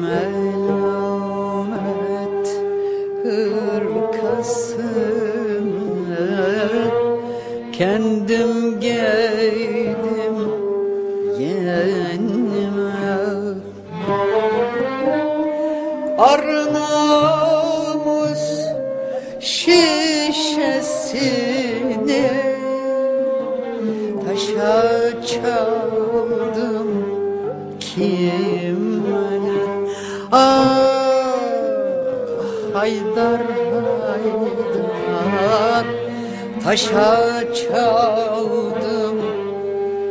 melamet hırkasını kendim giydim yenime. Arnamus kimine Ah Haydar Haydar Taşa çaldım.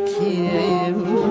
Kimine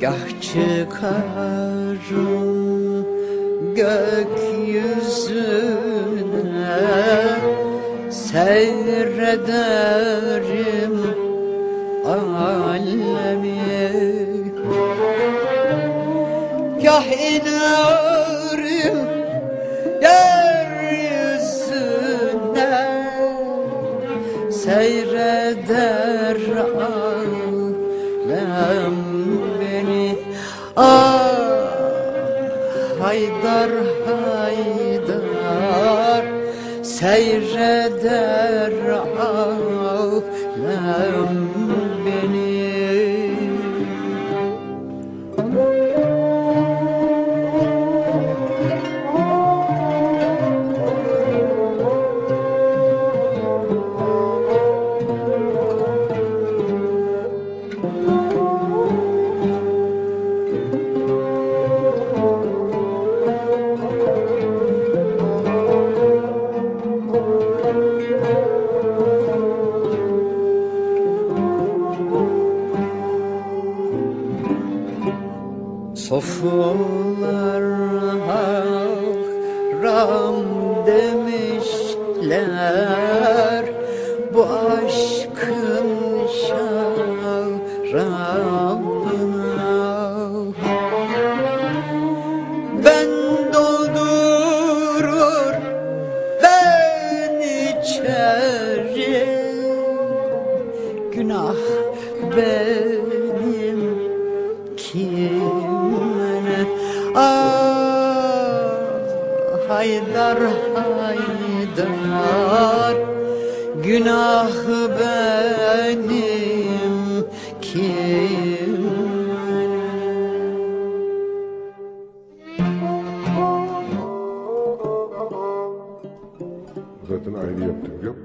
Gah çıkarım gökyüzüne Seyrederim alemi. Gah inerim yeryüzüne Seyreder alem Ah Haydar Haydar Seyreder alem Sofular haram demişler Bu aşkın şarabına Haydar Haydar Günahı benim kim? Zaten ayrı yaptık yok